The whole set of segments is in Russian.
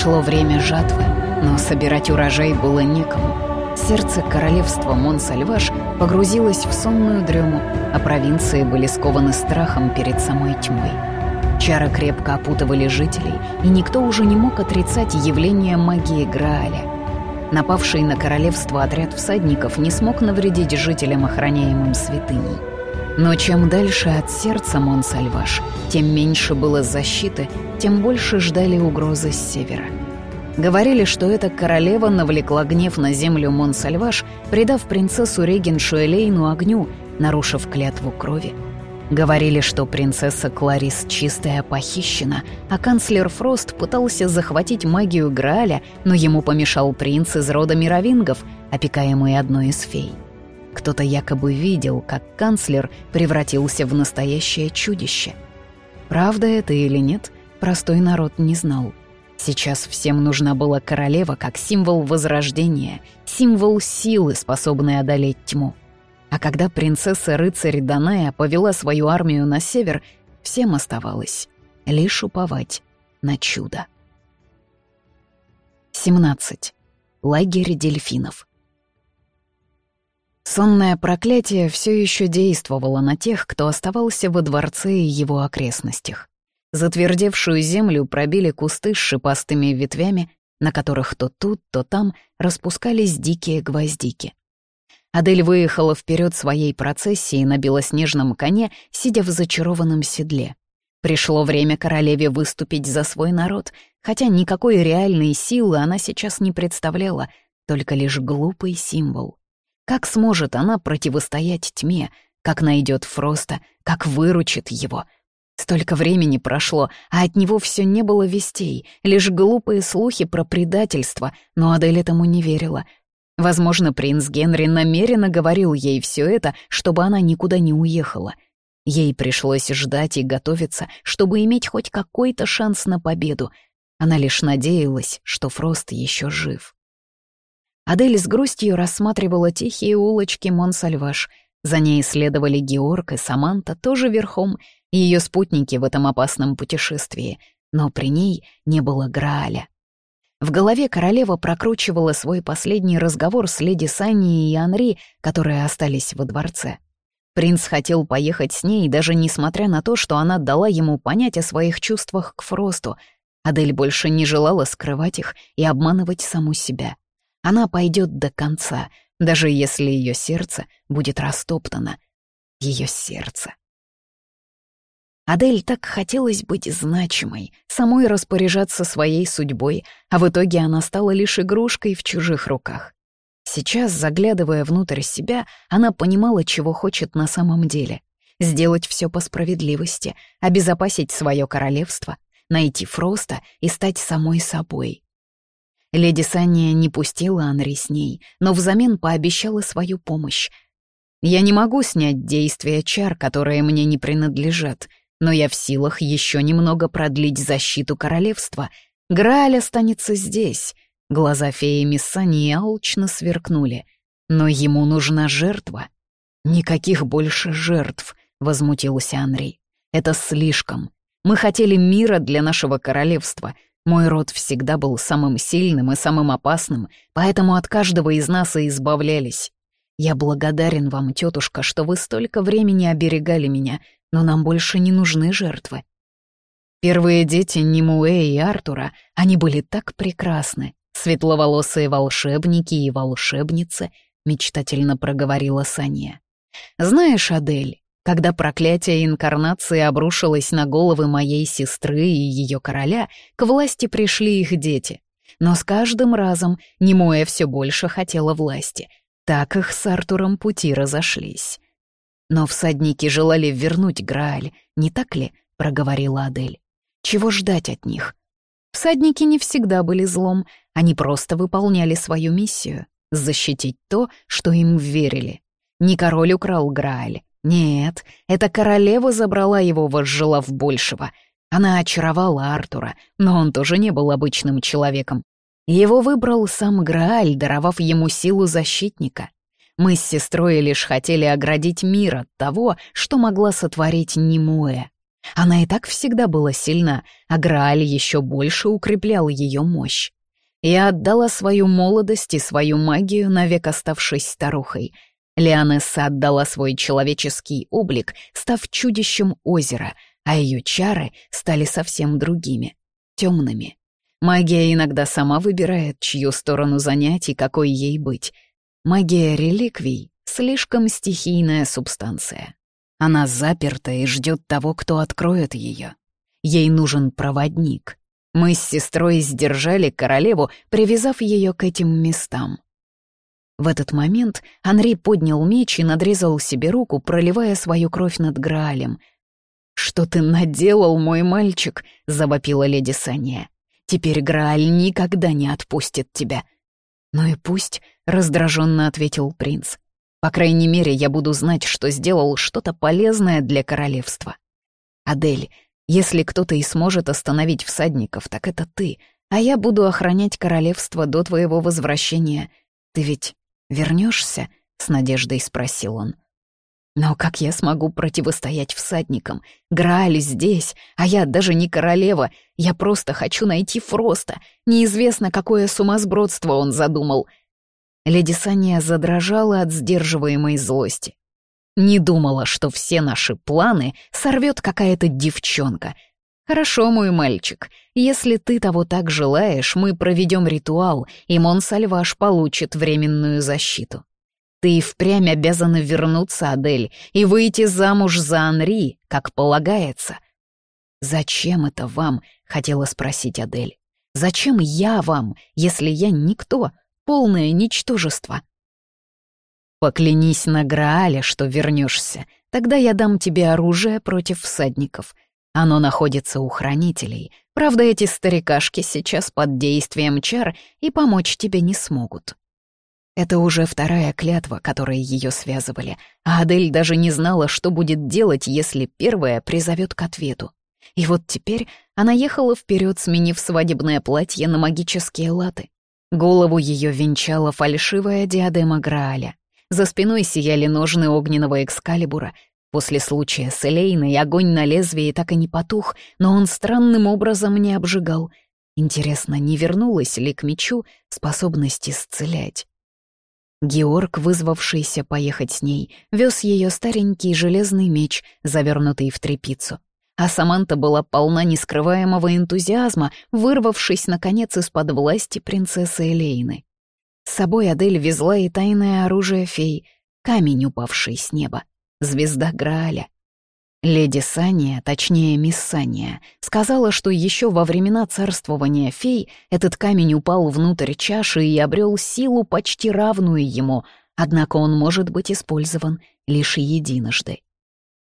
Пришло время жатвы, но собирать урожай было некому. Сердце королевства Монсальваш погрузилось в сонную дрему, а провинции были скованы страхом перед самой тьмой. Чары крепко опутывали жителей, и никто уже не мог отрицать явление магии Грааля. Напавший на королевство отряд всадников не смог навредить жителям, охраняемым святыней. Но чем дальше от сердца Монсальваш, тем меньше было защиты, тем больше ждали угрозы с севера. Говорили, что эта королева навлекла гнев на землю Монсальваш, предав принцессу Регеншу Элейну огню, нарушив клятву крови. Говорили, что принцесса Кларис Чистая похищена, а канцлер Фрост пытался захватить магию Грааля, но ему помешал принц из рода мировингов, опекаемый одной из фей. Кто-то якобы видел, как канцлер превратился в настоящее чудище. Правда это или нет, простой народ не знал. Сейчас всем нужна была королева как символ возрождения, символ силы, способной одолеть тьму. А когда принцесса-рыцарь Даная повела свою армию на север, всем оставалось лишь уповать на чудо. 17. Лагерь дельфинов. Сонное проклятие все еще действовало на тех, кто оставался во дворце и его окрестностях. Затвердевшую землю пробили кусты с шипастыми ветвями, на которых то тут, то там распускались дикие гвоздики. Адель выехала вперед своей процессии на белоснежном коне, сидя в зачарованном седле. Пришло время королеве выступить за свой народ, хотя никакой реальной силы она сейчас не представляла, только лишь глупый символ. Как сможет она противостоять тьме, как найдет Фроста, как выручит его? Столько времени прошло, а от него все не было вестей, лишь глупые слухи про предательство, но Адель этому не верила — Возможно, принц Генри намеренно говорил ей все это, чтобы она никуда не уехала. Ей пришлось ждать и готовиться, чтобы иметь хоть какой-то шанс на победу. Она лишь надеялась, что Фрост еще жив. Адель с грустью рассматривала тихие улочки Монсальваш. За ней следовали Георг и Саманта, тоже верхом, и ее спутники в этом опасном путешествии. Но при ней не было Грааля. В голове королева прокручивала свой последний разговор с леди Санни и Анри, которые остались во дворце. Принц хотел поехать с ней, даже несмотря на то, что она дала ему понять о своих чувствах к Фросту. Адель больше не желала скрывать их и обманывать саму себя. Она пойдет до конца, даже если ее сердце будет растоптано. Ее сердце. Адель так хотелось быть значимой, самой распоряжаться своей судьбой, а в итоге она стала лишь игрушкой в чужих руках. Сейчас, заглядывая внутрь себя, она понимала, чего хочет на самом деле. Сделать все по справедливости, обезопасить свое королевство, найти Фроста и стать самой собой. Леди Санния не пустила Анри с ней, но взамен пообещала свою помощь. «Я не могу снять действия чар, которые мне не принадлежат», но я в силах еще немного продлить защиту королевства. Грааль останется здесь. Глаза феи Миссани алчно сверкнули. Но ему нужна жертва. Никаких больше жертв, возмутился Анри. Это слишком. Мы хотели мира для нашего королевства. Мой род всегда был самым сильным и самым опасным, поэтому от каждого из нас и избавлялись. Я благодарен вам, тетушка, что вы столько времени оберегали меня, но нам больше не нужны жертвы. Первые дети Нимуэ и Артура, они были так прекрасны, светловолосые волшебники и волшебницы, мечтательно проговорила Саня. Знаешь, Адель, когда проклятие инкарнации обрушилось на головы моей сестры и ее короля, к власти пришли их дети. Но с каждым разом Немуэ все больше хотела власти. Так их с Артуром пути разошлись. «Но всадники желали вернуть Грааль, не так ли?» — проговорила Адель. «Чего ждать от них?» Всадники не всегда были злом, они просто выполняли свою миссию — защитить то, что им верили. Не король украл Грааль. Нет, эта королева забрала его, возжелав большего. Она очаровала Артура, но он тоже не был обычным человеком. Его выбрал сам Грааль, даровав ему силу защитника. Мы с сестрой лишь хотели оградить мир от того, что могла сотворить Немуэ. Она и так всегда была сильна, а Грааль еще больше укреплял ее мощь. Я отдала свою молодость и свою магию, навек оставшись старухой. Леонесса отдала свой человеческий облик, став чудищем озера, а ее чары стали совсем другими, темными. Магия иногда сама выбирает, чью сторону занять и какой ей быть. Магия реликвий — слишком стихийная субстанция. Она заперта и ждет того, кто откроет ее. Ей нужен проводник. Мы с сестрой сдержали королеву, привязав ее к этим местам. В этот момент Анри поднял меч и надрезал себе руку, проливая свою кровь над Граалем. «Что ты наделал, мой мальчик?» — завопила леди Саня. «Теперь Грааль никогда не отпустит тебя». «Ну и пусть», — раздраженно ответил принц. По крайней мере, я буду знать, что сделал что-то полезное для королевства. Адель, если кто-то и сможет остановить всадников, так это ты, а я буду охранять королевство до твоего возвращения. Ты ведь вернешься? с надеждой спросил он. Но как я смогу противостоять всадникам? Грааль здесь, а я даже не королева. Я просто хочу найти Фроста. Неизвестно, какое сумасбродство он задумал — Леди Саня задрожала от сдерживаемой злости. Не думала, что все наши планы сорвет какая-то девчонка. Хорошо, мой мальчик, если ты того так желаешь, мы проведем ритуал, и Монсальваш получит временную защиту. Ты и впрямь обязана вернуться, Адель, и выйти замуж за Анри, как полагается. «Зачем это вам?» — хотела спросить Адель. «Зачем я вам, если я никто, полное ничтожество. Поклянись на Граале, что вернешься, тогда я дам тебе оружие против всадников. Оно находится у хранителей. Правда, эти старикашки сейчас под действием чар и помочь тебе не смогут. Это уже вторая клятва, которой ее связывали, а Адель даже не знала, что будет делать, если первая призовет к ответу. И вот теперь она ехала вперед, сменив свадебное платье на магические латы. Голову ее венчала фальшивая диадема Грааля. За спиной сияли ножны огненного экскалибура. После случая с Элейной огонь на лезвии так и не потух, но он странным образом не обжигал. Интересно, не вернулась ли к мечу способность исцелять? Георг, вызвавшийся поехать с ней, вез ее старенький железный меч, завернутый в тряпицу а Саманта была полна нескрываемого энтузиазма, вырвавшись, наконец, из-под власти принцессы Элейны. С собой Адель везла и тайное оружие фей, камень, упавший с неба, звезда Грааля. Леди Сания, точнее мисс Сания, сказала, что еще во времена царствования фей этот камень упал внутрь чаши и обрел силу, почти равную ему, однако он может быть использован лишь единожды.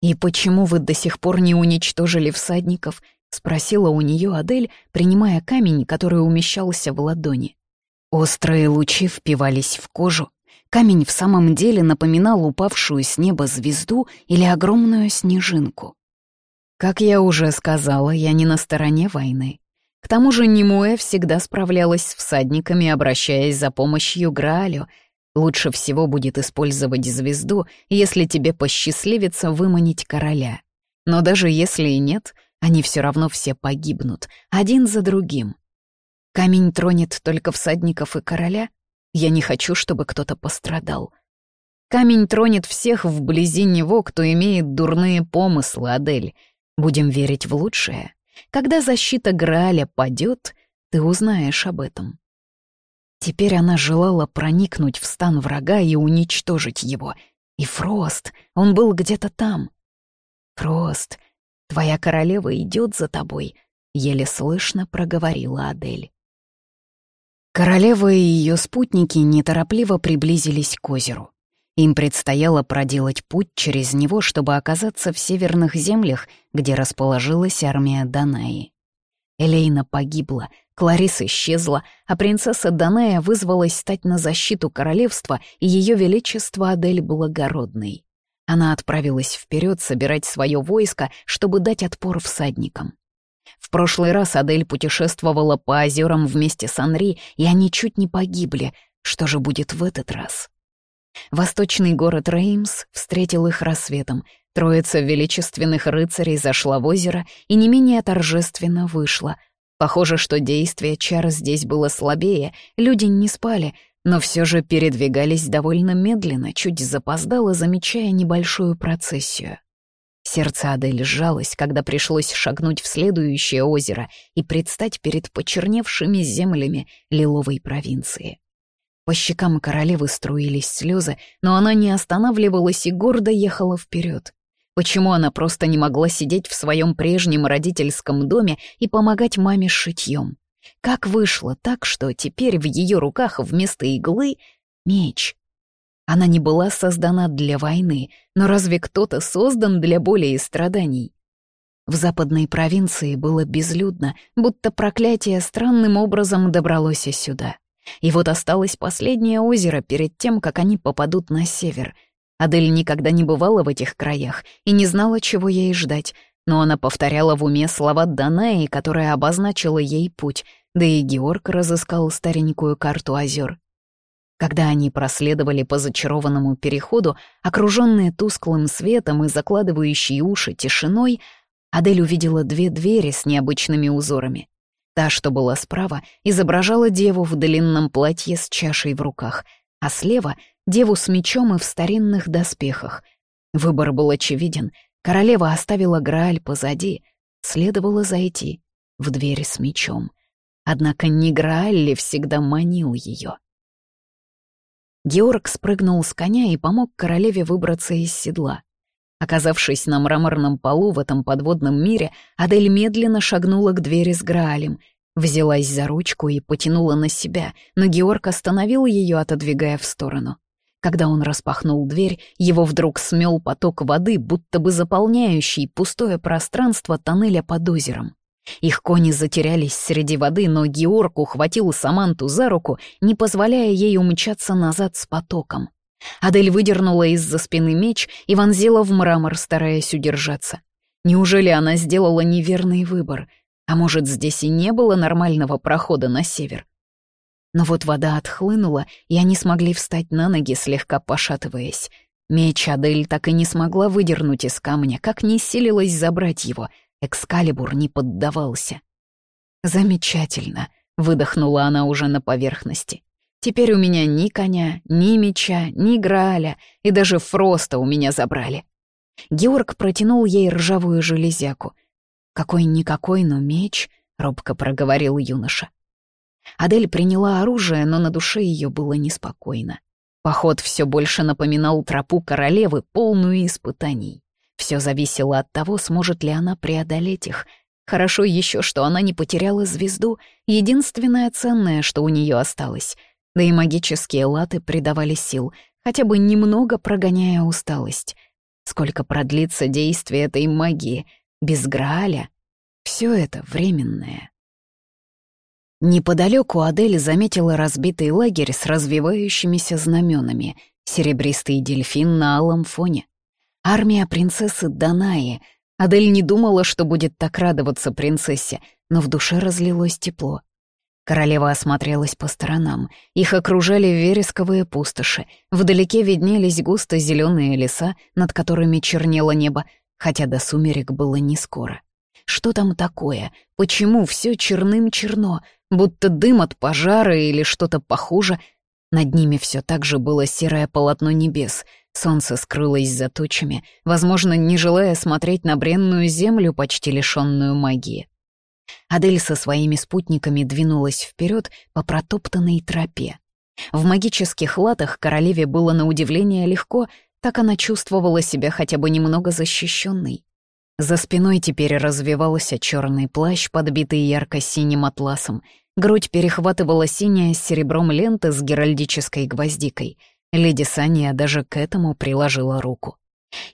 «И почему вы до сих пор не уничтожили всадников?» — спросила у нее Адель, принимая камень, который умещался в ладони. Острые лучи впивались в кожу. Камень в самом деле напоминал упавшую с неба звезду или огромную снежинку. Как я уже сказала, я не на стороне войны. К тому же Немуэ всегда справлялась с всадниками, обращаясь за помощью Граалю — Лучше всего будет использовать звезду, если тебе посчастливится выманить короля. Но даже если и нет, они все равно все погибнут, один за другим. Камень тронет только всадников и короля? Я не хочу, чтобы кто-то пострадал. Камень тронет всех вблизи него, кто имеет дурные помыслы, Адель. Будем верить в лучшее. Когда защита Грааля падет, ты узнаешь об этом. Теперь она желала проникнуть в стан врага и уничтожить его. И Фрост, он был где-то там. «Фрост, твоя королева идет за тобой», — еле слышно проговорила Адель. Королева и ее спутники неторопливо приблизились к озеру. Им предстояло проделать путь через него, чтобы оказаться в северных землях, где расположилась армия Данаи. Элейна погибла, Кларис исчезла, а принцесса Данея вызвалась стать на защиту королевства и ее величество Адель Благородной. Она отправилась вперед собирать свое войско, чтобы дать отпор всадникам. В прошлый раз Адель путешествовала по озерам вместе с Анри, и они чуть не погибли. Что же будет в этот раз? Восточный город Реймс встретил их рассветом. Троица величественных рыцарей зашла в озеро и не менее торжественно вышла. Похоже, что действие чар здесь было слабее, люди не спали, но все же передвигались довольно медленно, чуть запоздало, замечая небольшую процессию. Сердце Адель сжалось, когда пришлось шагнуть в следующее озеро и предстать перед почерневшими землями лиловой провинции. По щекам королевы струились слезы, но она не останавливалась и гордо ехала вперед. Почему она просто не могла сидеть в своем прежнем родительском доме и помогать маме с шитьем? Как вышло так, что теперь в ее руках вместо иглы — меч? Она не была создана для войны, но разве кто-то создан для боли и страданий? В западной провинции было безлюдно, будто проклятие странным образом добралось и сюда. И вот осталось последнее озеро перед тем, как они попадут на север — Адель никогда не бывала в этих краях и не знала, чего ей ждать, но она повторяла в уме слова Данаи, которая обозначила ей путь, да и Георг разыскал старенькую карту озер. Когда они проследовали по зачарованному переходу, окруженные тусклым светом и закладывающей уши тишиной, Адель увидела две двери с необычными узорами. Та, что была справа, изображала деву в длинном платье с чашей в руках, а слева деву с мечом и в старинных доспехах. Выбор был очевиден. Королева оставила Грааль позади. Следовало зайти в дверь с мечом. Однако не Грааль ли всегда манил ее? Георг спрыгнул с коня и помог королеве выбраться из седла. Оказавшись на мраморном полу в этом подводном мире, Адель медленно шагнула к двери с Граалем, взялась за ручку и потянула на себя, но Георг остановил ее, отодвигая в сторону. Когда он распахнул дверь, его вдруг смел поток воды, будто бы заполняющий пустое пространство тоннеля под озером. Их кони затерялись среди воды, но Георг ухватил Саманту за руку, не позволяя ей умчаться назад с потоком. Адель выдернула из-за спины меч и вонзила в мрамор, стараясь удержаться. Неужели она сделала неверный выбор? А может, здесь и не было нормального прохода на север? Но вот вода отхлынула, и они смогли встать на ноги, слегка пошатываясь. Меч Адель так и не смогла выдернуть из камня, как не силилась забрать его. Экскалибур не поддавался. «Замечательно», — выдохнула она уже на поверхности. «Теперь у меня ни коня, ни меча, ни граля, и даже Фроста у меня забрали». Георг протянул ей ржавую железяку. «Какой-никакой, но меч», — робко проговорил юноша. Адель приняла оружие, но на душе ее было неспокойно. Поход все больше напоминал тропу королевы, полную испытаний. Все зависело от того, сможет ли она преодолеть их. Хорошо еще, что она не потеряла звезду, единственное ценное, что у нее осталось. Да и магические латы придавали сил, хотя бы немного прогоняя усталость. Сколько продлится действие этой магии? Без Грааля? Все это временное. Неподалеку Адель заметила разбитый лагерь с развивающимися знаменами, серебристый дельфин на алом фоне. Армия принцессы Данаи. Адель не думала, что будет так радоваться принцессе, но в душе разлилось тепло. Королева осмотрелась по сторонам. Их окружали вересковые пустоши. Вдалеке виднелись густо зеленые леса, над которыми чернело небо, хотя до сумерек было не скоро. Что там такое? Почему все черным-черно? Будто дым от пожара или что-то похуже. Над ними все так же было серое полотно небес. Солнце скрылось за тучами, возможно, не желая смотреть на бренную землю, почти лишенную магии. Адель со своими спутниками двинулась вперед по протоптанной тропе. В магических латах королеве было на удивление легко, так она чувствовала себя хотя бы немного защищенной. За спиной теперь развивался черный плащ, подбитый ярко-синим атласом. Грудь перехватывала синяя с серебром лента с геральдической гвоздикой. Леди Сания даже к этому приложила руку.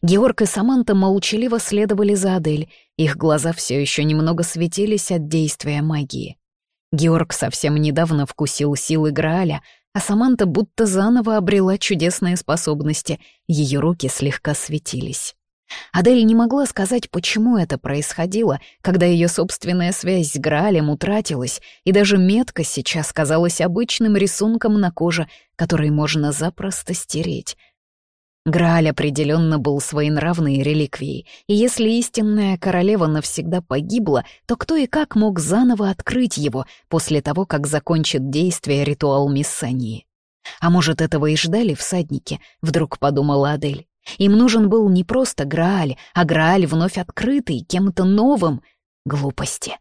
Георг и Саманта молчаливо следовали за Адель, их глаза все еще немного светились от действия магии. Георг совсем недавно вкусил силы Грааля, а Саманта будто заново обрела чудесные способности, ее руки слегка светились. Адель не могла сказать, почему это происходило, когда ее собственная связь с Граалем утратилась, и даже метка сейчас казалась обычным рисунком на коже, который можно запросто стереть. Грааль определенно был своенравной реликвией, и если истинная королева навсегда погибла, то кто и как мог заново открыть его после того, как закончит действие ритуал Миссании? А может, этого и ждали всадники, вдруг подумала Адель. Им нужен был не просто Грааль, а Грааль вновь открытый, кем-то новым. Глупости.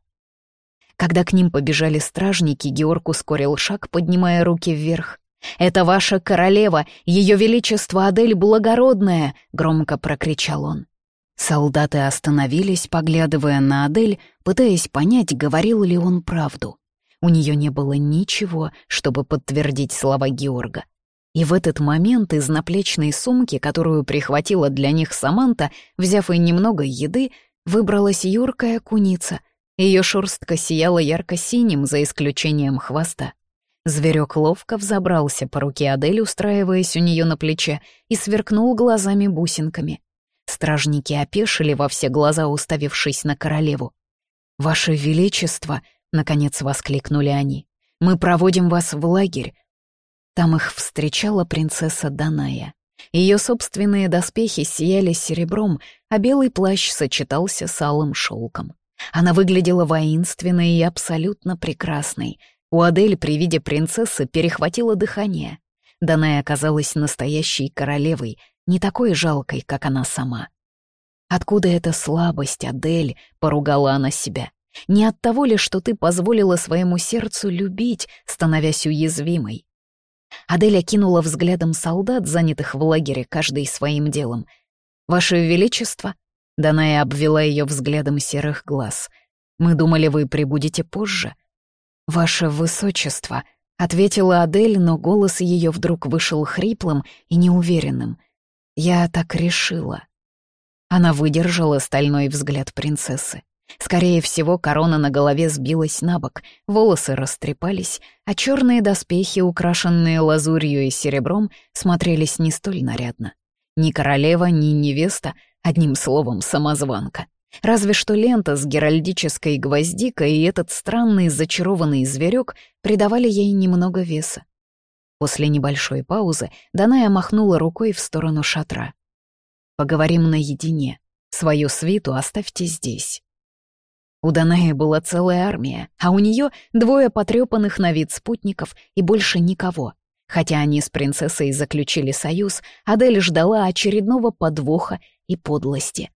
Когда к ним побежали стражники, Георг ускорил шаг, поднимая руки вверх. «Это ваша королева, ее величество Адель Благородная!» — громко прокричал он. Солдаты остановились, поглядывая на Адель, пытаясь понять, говорил ли он правду. У нее не было ничего, чтобы подтвердить слова Георга. И в этот момент из наплечной сумки, которую прихватила для них Саманта, взяв и немного еды, выбралась юркая куница. Ее шерстка сияла ярко-синим, за исключением хвоста. Зверек ловко взобрался по руке Адель, устраиваясь у нее на плече, и сверкнул глазами бусинками. Стражники опешили во все глаза, уставившись на королеву. «Ваше Величество!» — наконец воскликнули они. «Мы проводим вас в лагерь». Там их встречала принцесса Даная. Ее собственные доспехи сияли серебром, а белый плащ сочетался с алым шелком. Она выглядела воинственной и абсолютно прекрасной, у Адель при виде принцессы перехватило дыхание. Даная оказалась настоящей королевой, не такой жалкой, как она сама. «Откуда эта слабость, Адель?» — поругала она себя. «Не от того ли, что ты позволила своему сердцу любить, становясь уязвимой?» Адель окинула взглядом солдат, занятых в лагере, каждый своим делом. «Ваше Величество?» — Даная обвела ее взглядом серых глаз. «Мы думали, вы прибудете позже. «Ваше высочество», — ответила Адель, но голос ее вдруг вышел хриплым и неуверенным. «Я так решила». Она выдержала стальной взгляд принцессы. Скорее всего, корона на голове сбилась на бок, волосы растрепались, а черные доспехи, украшенные лазурью и серебром, смотрелись не столь нарядно. Ни королева, ни невеста, одним словом, самозванка. Разве что лента с геральдической гвоздикой и этот странный зачарованный зверек придавали ей немного веса. После небольшой паузы Даная махнула рукой в сторону шатра. «Поговорим наедине. Свою свиту оставьте здесь». У Данаи была целая армия, а у нее двое потрепанных на вид спутников и больше никого. Хотя они с принцессой заключили союз, Адель ждала очередного подвоха и подлости.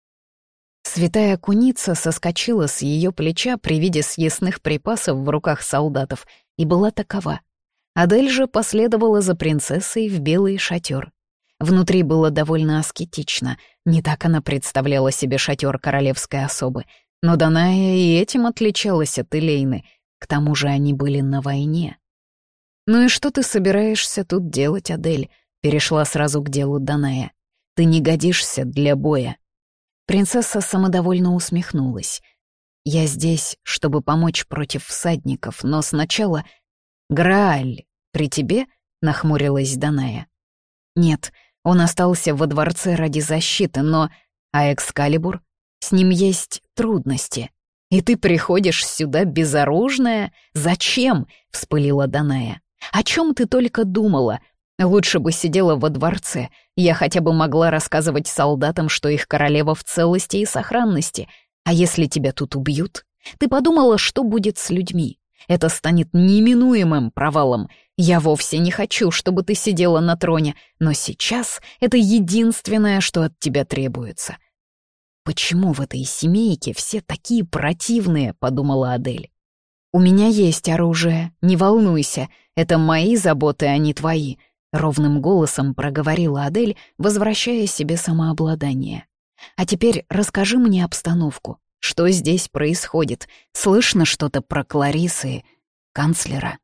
Святая куница соскочила с ее плеча при виде съестных припасов в руках солдатов и была такова. Адель же последовала за принцессой в белый шатер. Внутри было довольно аскетично, не так она представляла себе шатер королевской особы, но Даная и этим отличалась от Элейны, к тому же они были на войне. «Ну и что ты собираешься тут делать, Адель?» — перешла сразу к делу Даная. «Ты не годишься для боя». Принцесса самодовольно усмехнулась. «Я здесь, чтобы помочь против всадников, но сначала...» «Грааль, при тебе?» — нахмурилась Даная. «Нет, он остался во дворце ради защиты, но... А Экскалибур? С ним есть трудности. И ты приходишь сюда безоружная? Зачем?» — вспылила Даная. «О чем ты только думала? Лучше бы сидела во дворце. Я хотя бы могла рассказывать солдатам, что их королева в целости и сохранности. А если тебя тут убьют? Ты подумала, что будет с людьми? Это станет неминуемым провалом. Я вовсе не хочу, чтобы ты сидела на троне, но сейчас это единственное, что от тебя требуется. «Почему в этой семейке все такие противные?» — подумала Адель. «У меня есть оружие, не волнуйся, это мои заботы, а не твои», — ровным голосом проговорила Адель, возвращая себе самообладание. «А теперь расскажи мне обстановку. Что здесь происходит? Слышно что-то про Кларисы, канцлера?»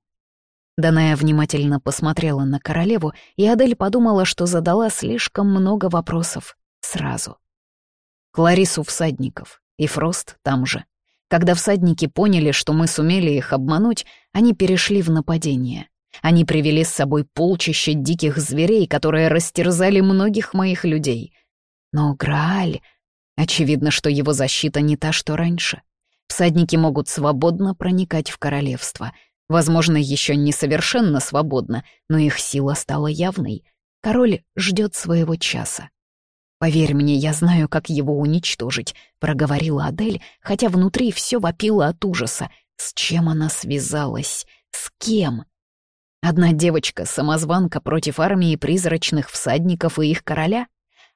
Даная внимательно посмотрела на королеву, и Адель подумала, что задала слишком много вопросов сразу. Кларису всадников, и Фрост там же. Когда всадники поняли, что мы сумели их обмануть, они перешли в нападение. Они привели с собой полчища диких зверей, которые растерзали многих моих людей. Но Грааль... Очевидно, что его защита не та, что раньше. Всадники могут свободно проникать в королевство. Возможно, еще не совершенно свободно, но их сила стала явной. король ждет своего часа. «Поверь мне, я знаю, как его уничтожить», — проговорила Адель, хотя внутри все вопило от ужаса. С чем она связалась? С кем? Одна девочка-самозванка против армии призрачных всадников и их короля?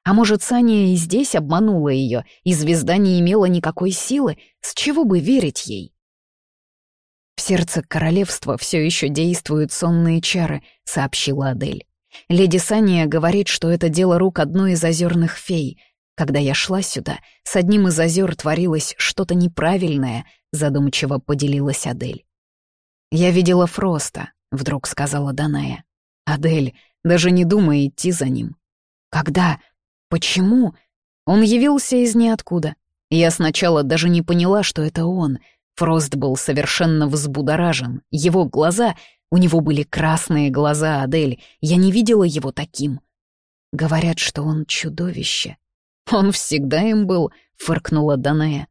А может, Саня и здесь обманула ее, и звезда не имела никакой силы? С чего бы верить ей? «В сердце королевства все еще действуют сонные чары», — сообщила Адель. «Леди Сания говорит, что это дело рук одной из озерных фей. Когда я шла сюда, с одним из озер творилось что-то неправильное», — задумчиво поделилась Адель. «Я видела Фроста», — вдруг сказала Даная. «Адель, даже не думай идти за ним». «Когда? Почему?» Он явился из ниоткуда. Я сначала даже не поняла, что это он — Фрост был совершенно взбудоражен. Его глаза... У него были красные глаза, Адель. Я не видела его таким. Говорят, что он чудовище. Он всегда им был, фыркнула Даная.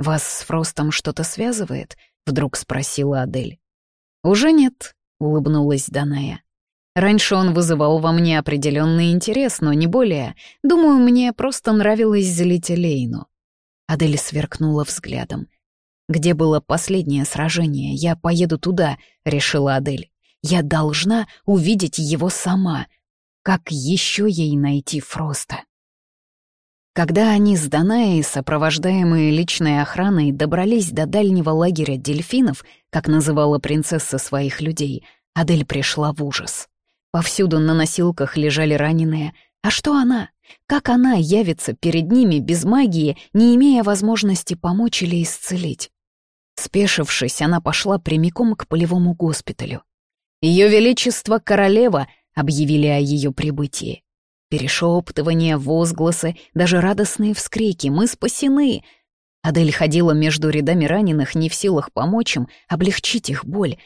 «Вас с Фростом что-то связывает?» — вдруг спросила Адель. «Уже нет», — улыбнулась Даная. «Раньше он вызывал во мне определенный интерес, но не более. Думаю, мне просто нравилось злить Лейну». Адель сверкнула взглядом. «Где было последнее сражение? Я поеду туда», — решила Адель. «Я должна увидеть его сама. Как еще ей найти Фроста?» Когда они с Данаей, сопровождаемые личной охраной, добрались до дальнего лагеря дельфинов, как называла принцесса своих людей, Адель пришла в ужас. Повсюду на носилках лежали раненые. А что она? Как она явится перед ними без магии, не имея возможности помочь или исцелить? Спешившись, она пошла прямиком к полевому госпиталю. «Ее Величество Королева!» — объявили о ее прибытии. Перешептывания, возгласы, даже радостные вскрики «Мы спасены!» Адель ходила между рядами раненых, не в силах помочь им, облегчить их боль.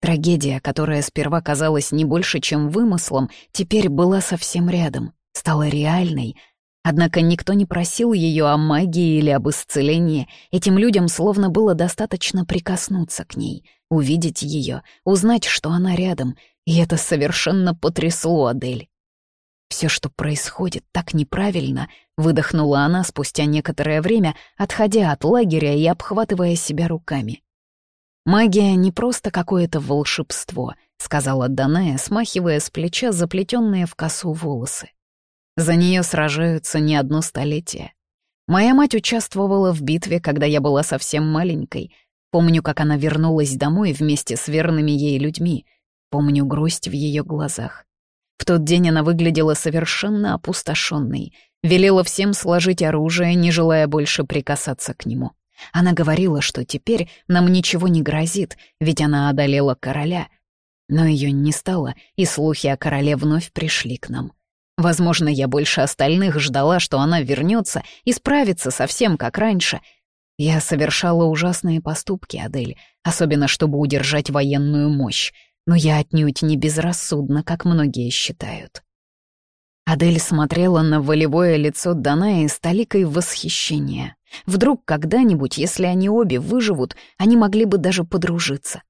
Трагедия, которая сперва казалась не больше, чем вымыслом, теперь была совсем рядом, стала реальной — Однако никто не просил ее о магии или об исцелении. Этим людям словно было достаточно прикоснуться к ней, увидеть ее, узнать, что она рядом. И это совершенно потрясло Адель. «Все, что происходит, так неправильно», — выдохнула она спустя некоторое время, отходя от лагеря и обхватывая себя руками. «Магия не просто какое-то волшебство», — сказала Даная, смахивая с плеча заплетенные в косу волосы. За нее сражаются не одно столетие. Моя мать участвовала в битве, когда я была совсем маленькой. Помню, как она вернулась домой вместе с верными ей людьми. Помню грусть в ее глазах. В тот день она выглядела совершенно опустошенной, велела всем сложить оружие, не желая больше прикасаться к нему. Она говорила, что теперь нам ничего не грозит, ведь она одолела короля. Но ее не стало, и слухи о короле вновь пришли к нам. Возможно, я больше остальных ждала, что она вернется и справится совсем как раньше. Я совершала ужасные поступки, Адель, особенно чтобы удержать военную мощь, но я отнюдь не безрассудна, как многие считают. Адель смотрела на волевое лицо Данаи с толикой восхищения. Вдруг когда-нибудь, если они обе выживут, они могли бы даже подружиться.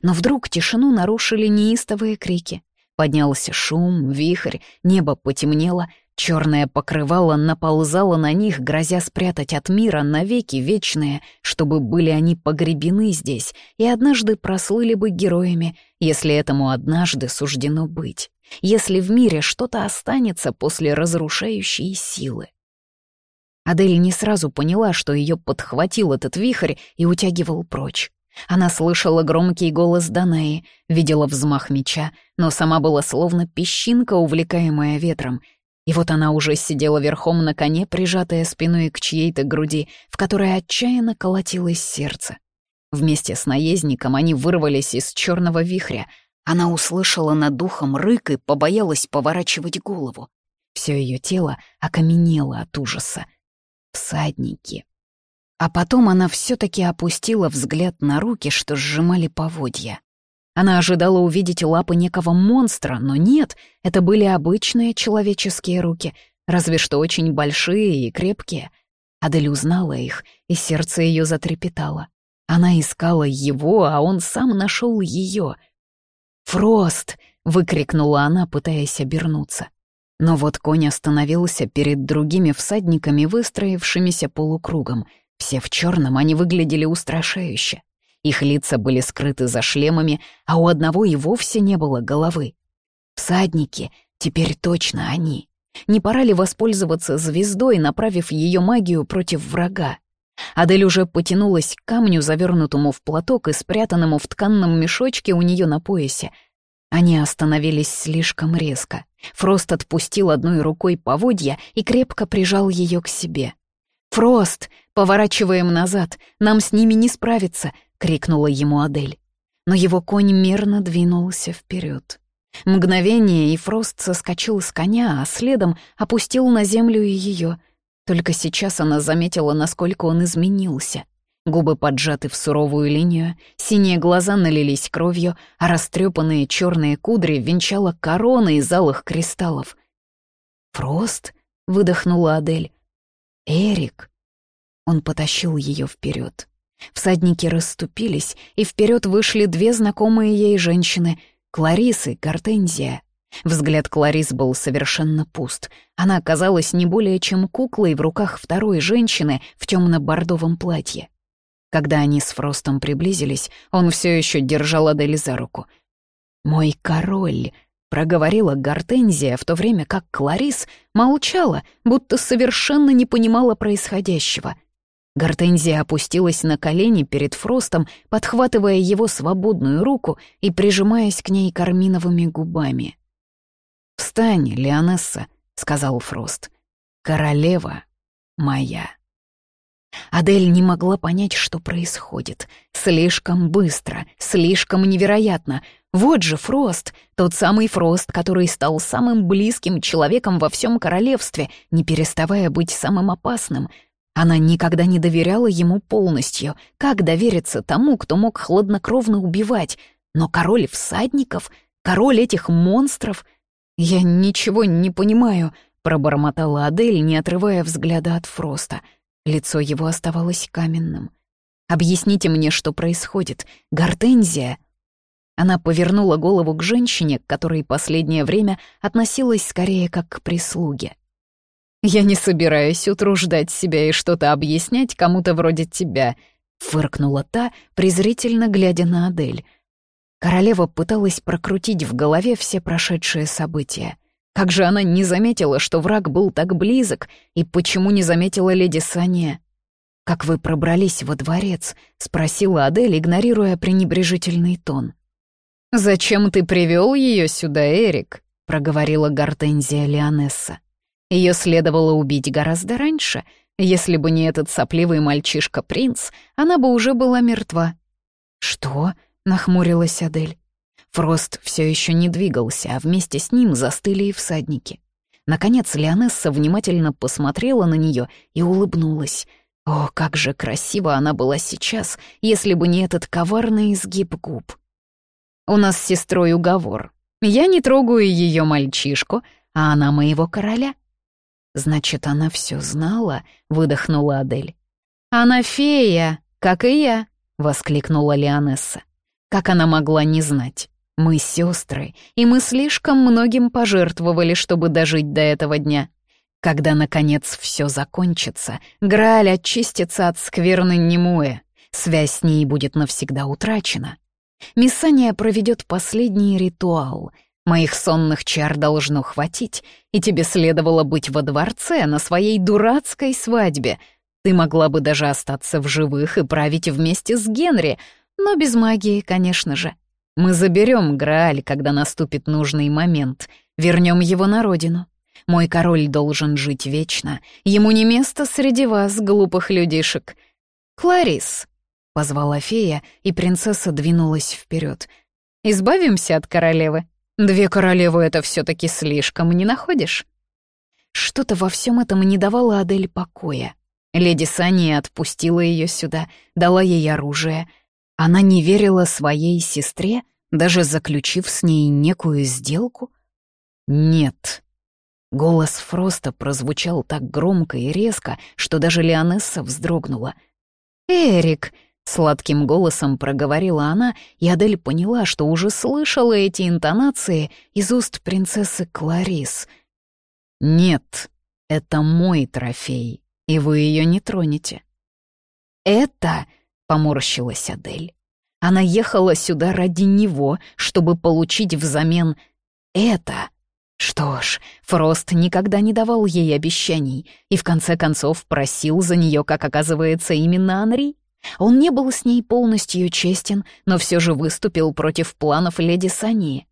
Но вдруг тишину нарушили неистовые крики. Поднялся шум, вихрь, небо потемнело, черное покрывало наползало на них, грозя спрятать от мира навеки вечные, чтобы были они погребены здесь и однажды прослыли бы героями, если этому однажды суждено быть, если в мире что-то останется после разрушающей силы. Адель не сразу поняла, что ее подхватил этот вихрь и утягивал прочь. Она слышала громкий голос Данеи, видела взмах меча, но сама была словно песчинка, увлекаемая ветром. И вот она уже сидела верхом на коне, прижатая спиной к чьей-то груди, в которой отчаянно колотилось сердце. Вместе с наездником они вырвались из черного вихря. Она услышала над духом рык и побоялась поворачивать голову. Все ее тело окаменело от ужаса. Всадники. А потом она все-таки опустила взгляд на руки, что сжимали поводья. Она ожидала увидеть лапы некого монстра, но нет, это были обычные человеческие руки, разве что очень большие и крепкие. Адель узнала их, и сердце ее затрепетало. Она искала его, а он сам нашел ее. «Фрост!» — выкрикнула она, пытаясь обернуться. Но вот конь остановился перед другими всадниками, выстроившимися полукругом. Все в черном, они выглядели устрашающе. Их лица были скрыты за шлемами, а у одного и вовсе не было головы. Всадники, теперь точно они. Не пора ли воспользоваться звездой, направив ее магию против врага? Адель уже потянулась к камню, завернутому в платок и спрятанному в тканном мешочке у нее на поясе. Они остановились слишком резко. Фрост отпустил одной рукой поводья и крепко прижал ее к себе. «Фрост, поворачиваем назад, нам с ними не справиться!» — крикнула ему Адель. Но его конь мерно двинулся вперед. Мгновение, и Фрост соскочил с коня, а следом опустил на землю и ее. Только сейчас она заметила, насколько он изменился. Губы поджаты в суровую линию, синие глаза налились кровью, а растрепанные черные кудри венчала корона из алых кристаллов. «Фрост?» — выдохнула Адель. «Эрик!» Он потащил ее вперед. Всадники расступились, и вперед вышли две знакомые ей женщины — Кларис и Гортензия. Взгляд Кларис был совершенно пуст. Она оказалась не более чем куклой в руках второй женщины в темно-бордовом платье. Когда они с Фростом приблизились, он все еще держал Адель за руку. «Мой король», — проговорила Гортензия, в то время как Кларис молчала, будто совершенно не понимала происходящего. Гортензия опустилась на колени перед Фростом, подхватывая его свободную руку и прижимаясь к ней карминовыми губами. «Встань, Леонесса», — сказал Фрост. «Королева моя». Адель не могла понять, что происходит. Слишком быстро, слишком невероятно. Вот же Фрост, тот самый Фрост, который стал самым близким человеком во всем королевстве, не переставая быть самым опасным — она никогда не доверяла ему полностью. Как довериться тому, кто мог хладнокровно убивать? Но король всадников? Король этих монстров? «Я ничего не понимаю», — пробормотала Адель, не отрывая взгляда от Фроста. Лицо его оставалось каменным. «Объясните мне, что происходит. Гортензия!» Она повернула голову к женщине, к которой последнее время относилась скорее как к прислуге. «Я не собираюсь утруждать себя и что-то объяснять кому-то вроде тебя», — фыркнула та, презрительно глядя на Адель. Королева пыталась прокрутить в голове все прошедшие события. Как же она не заметила, что враг был так близок, и почему не заметила леди Сане? «Как вы пробрались во дворец?» — спросила Адель, игнорируя пренебрежительный тон. «Зачем ты привел ее сюда, Эрик?» — проговорила Гортензия Леонесса. Ее следовало убить гораздо раньше. Если бы не этот сопливый мальчишка-принц, она бы уже была мертва. «Что?» — нахмурилась Адель. Фрост все еще не двигался, а вместе с ним застыли и всадники. Наконец Леонесса внимательно посмотрела на нее и улыбнулась. О, как же красиво она была сейчас, если бы не этот коварный изгиб губ. «У нас с сестрой уговор. Я не трогаю ее мальчишку, а она моего короля. «Значит, она все знала?» — выдохнула Адель. «Она фея, как и я!» — воскликнула Леонесса. «Как она могла не знать? Мы сестры, и мы слишком многим пожертвовали, чтобы дожить до этого дня. Когда, наконец, все закончится, Грааль очистится от скверны Немуэ, связь с ней будет навсегда утрачена. Миссания проведет последний ритуал — Моих сонных чар должно хватить, и тебе следовало быть во дворце на своей дурацкой свадьбе. Ты могла бы даже остаться в живых и править вместе с Генри, но без магии, конечно же. Мы заберем Грааль, когда наступит нужный момент, вернем его на родину. Мой король должен жить вечно, ему не место среди вас, глупых людишек. Кларис, — позвала фея, и принцесса двинулась вперед. «Избавимся от королевы. Две королевы — это все таки слишком, не находишь? Что-то во всем этом не давало Адель покоя. Леди Сания отпустила ее сюда, дала ей оружие. Она не верила своей сестре, даже заключив с ней некую сделку? Нет. Голос Фроста прозвучал так громко и резко, что даже Леонесса вздрогнула. «Эрик, Сладким голосом проговорила она, и Адель поняла, что уже слышала эти интонации из уст принцессы Кларис. «Нет, это мой трофей, и вы ее не тронете». «Это...» — поморщилась Адель. Она ехала сюда ради него, чтобы получить взамен это. Что ж, Фрост никогда не давал ей обещаний и в конце концов просил за нее, как оказывается, именно Анри. Он не был с ней полностью честен, но все же выступил против планов леди Сании.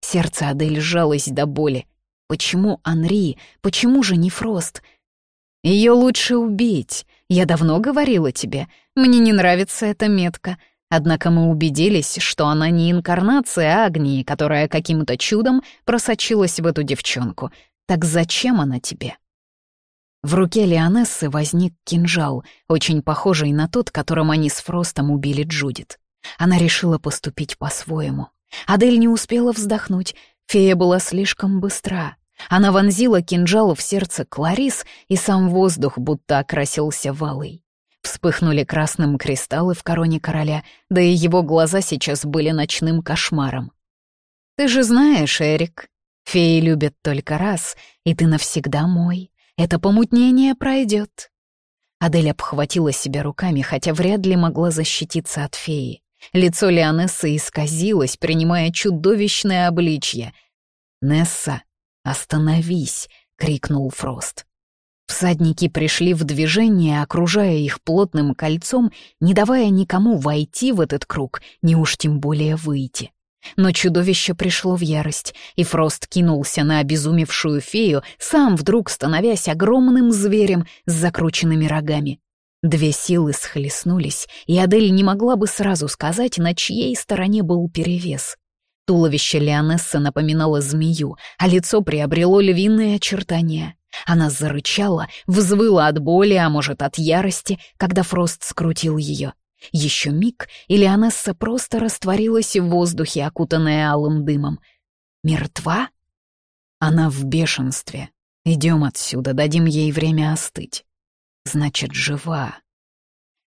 Сердце Адель сжалось до боли. Почему Анри? Почему же не Фрост? Ее лучше убить. Я давно говорила тебе. Мне не нравится эта метка. Однако мы убедились, что она не инкарнация Агнии, которая каким-то чудом просочилась в эту девчонку. Так зачем она тебе? В руке Леонессы возник кинжал, очень похожий на тот, которым они с Фростом убили Джудит. Она решила поступить по-своему. Адель не успела вздохнуть, фея была слишком быстра. Она вонзила кинжал в сердце Кларис, и сам воздух будто окрасился валой. Вспыхнули красным кристаллы в короне короля, да и его глаза сейчас были ночным кошмаром. «Ты же знаешь, Эрик, феи любят только раз, и ты навсегда мой. Это помутнение пройдет. Адель обхватила себя руками, хотя вряд ли могла защититься от феи. Лицо Леонессы исказилось, принимая чудовищное обличье. «Несса, остановись!» — крикнул Фрост. Всадники пришли в движение, окружая их плотным кольцом, не давая никому войти в этот круг, не уж тем более выйти. Но чудовище пришло в ярость, и Фрост кинулся на обезумевшую фею, сам вдруг становясь огромным зверем с закрученными рогами. Две силы схлестнулись, и Адель не могла бы сразу сказать, на чьей стороне был перевес. Туловище Леонессы напоминало змею, а лицо приобрело львиные очертания. Она зарычала, взвыла от боли, а может, от ярости, когда Фрост скрутил ее. Еще миг, и Леонесса просто растворилась в воздухе, окутанная алым дымом. Мертва? Она в бешенстве. Идем отсюда, дадим ей время остыть. Значит, жива.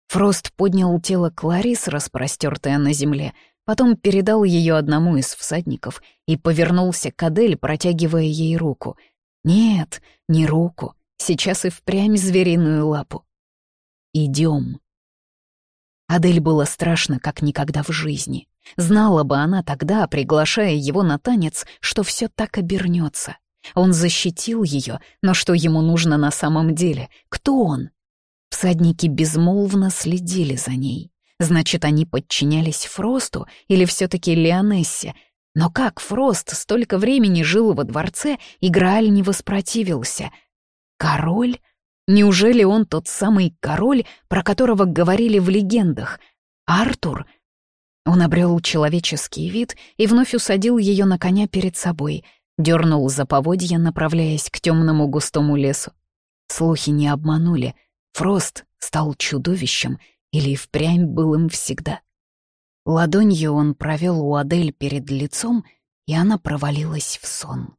Фрост поднял тело Кларис, распростертое на земле, потом передал ее одному из всадников и повернулся к Адель, протягивая ей руку — нет, не руку, сейчас и впрямь звериную лапу. Идем. Адель было страшно, как никогда в жизни. Знала бы она тогда, приглашая его на танец, что все так обернется. Он защитил ее, но что ему нужно на самом деле? Кто он? Всадники безмолвно следили за ней. Значит, они подчинялись Фросту или все-таки Леонессе, но как Фрост столько времени жил во дворце, и Грааль не воспротивился? Король? Неужели он тот самый король, про которого говорили в легендах? Артур? Он обрел человеческий вид и вновь усадил ее на коня перед собой, дернул за поводья, направляясь к темному густому лесу. Слухи не обманули. Фрост стал чудовищем или впрямь был им всегда. Ладонью он провел у Адель перед лицом, и она провалилась в сон.